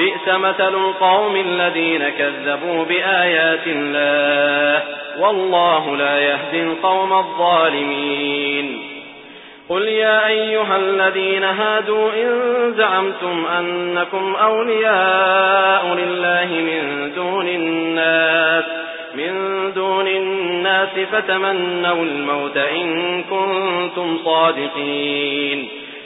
بئس مثل القوم الذين كذبوا بآيات الله والله لا يهدي القوم الظالمين. قل يا أيها الذين هادوا إن زعمتم أنكم أولياء لله من دون الناس من دون الناس فتمنوا الموت إن كنتم صادقين.